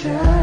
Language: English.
try.